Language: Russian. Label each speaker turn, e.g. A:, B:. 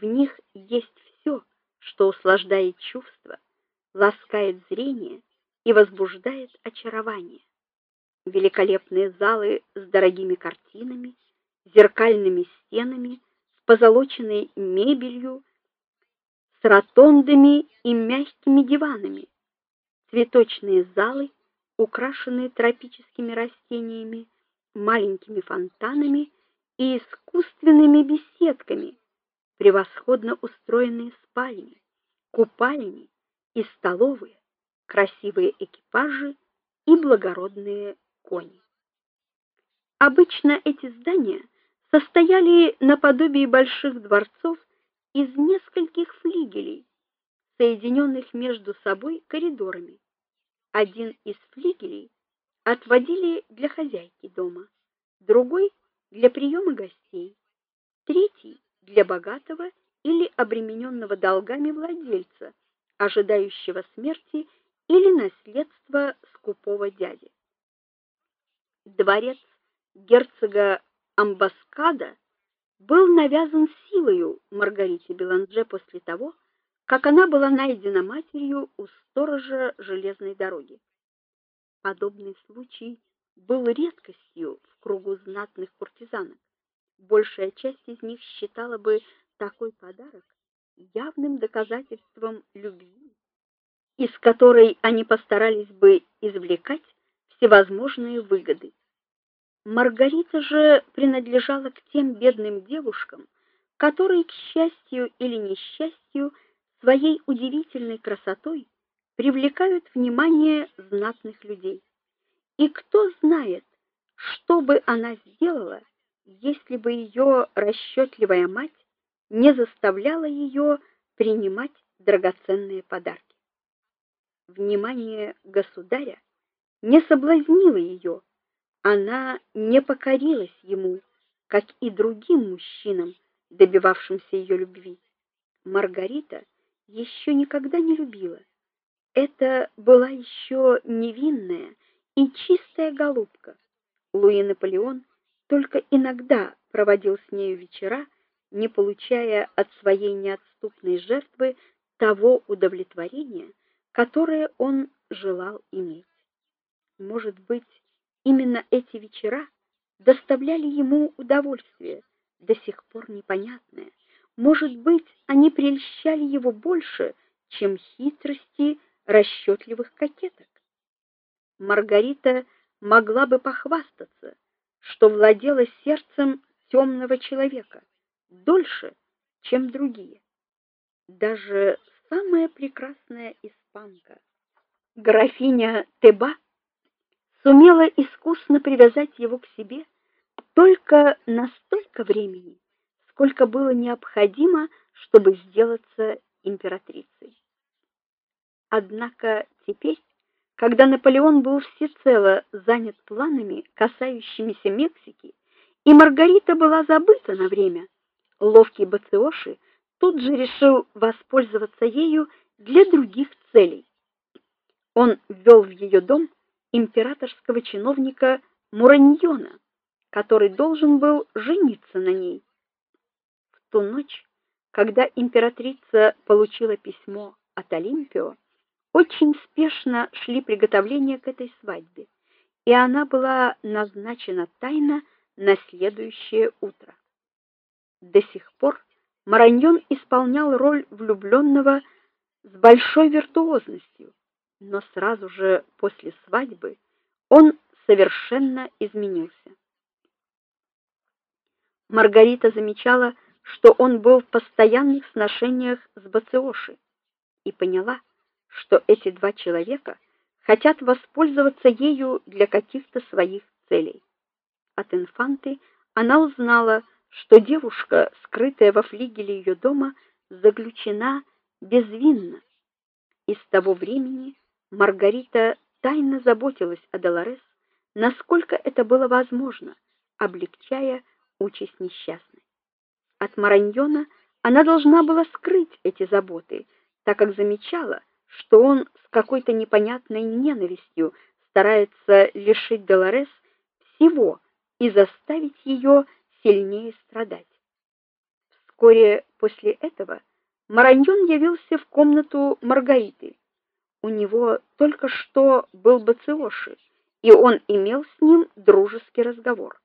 A: В них есть все, что услаждает чувства, ласкает зрение и возбуждает очарование. Великолепные залы с дорогими картинами, зеркальными стенами, с позолоченной мебелью, с ротондами и мягкими диванами. Цветочные залы, украшенные тропическими растениями, маленькими фонтанами и искусственными беседками, превосходно устроенные спальни, купальни и столовые, красивые экипажи и благородные кони. Обычно эти здания состояли наподобие больших дворцов из нескольких флигелей, соединенных между собой коридорами. Один из флигелей отводили для хозяйки дома, другой для приема гостей, для богатого или обремененного долгами владельца, ожидающего смерти или наследства скупого дяди. Дворец герцога Амбаскада был навязан силою Маргарите Беланже после того, как она была найдена матерью у сторожа железной дороги. Подобный случай был редкостью в кругу знатных куртизанок. Большая часть из них считала бы такой подарок явным доказательством любви, из которой они постарались бы извлекать всевозможные выгоды. Маргарита же принадлежала к тем бедным девушкам, которые, к счастью или несчастью, своей удивительной красотой привлекают внимание знатных людей. И кто знает, что бы она сделала, если бы ее расчетливая мать не заставляла ее принимать драгоценные подарки. Внимание государя не соблазнило ее, она не покорилась ему, как и другим мужчинам, добивавшимся ее любви. Маргарита еще никогда не любила. Это была еще невинная и чистая голубка. Луи Наполеон только иногда проводил с нею вечера, не получая от своей неотступной жертвы того удовлетворения, которое он желал иметь. Может быть, именно эти вечера доставляли ему удовольствие, до сих пор непонятное. Может быть, они прельщали его больше, чем хитрости расчетливых кокеток. Маргарита могла бы похвастаться, что владела сердцем темного человека дольше, чем другие. Даже самая прекрасная испанка, графиня Теба, сумела искусно привязать его к себе только на столько времени, сколько было необходимо, чтобы сделаться императрицей. Однако теперь, когда Наполеон был всецело занят планами, касающимися Мексики, и Маргарита была забыта на время, ловкий Бациоши тут же решил воспользоваться ею для других целей. Он ввел в ее дом императорского чиновника Мураньона, который должен был жениться на ней. В ту ночь, когда императрица получила письмо от Олимпио, очень спешно шли приготовления к этой свадьбе, и она была назначена тайно на следующее утро. До сих пор Мараньон исполнял роль влюбленного с большой виртуозностью, но сразу же после свадьбы он совершенно изменился. Маргарита замечала, что он был в постоянных сношениях с Бациоши, и поняла, что эти два человека хотят воспользоваться ею для каких-то своих целей. От инфанты она узнала, что девушка, скрытая во флигеле ее дома, заключена безвинно. И с того времени Маргарита тайно заботилась о Долорес, насколько это было возможно, облегчая участь несчастной. От Мараньона она должна была скрыть эти заботы, так как замечала, что он с какой-то непонятной ненавистью старается лишить Долорес всего и заставить ее сильнее страдать. Вскоре после этого Мараньон явился в комнату Маргариты. У него только что был Бациоши, и он имел с ним дружеский разговор.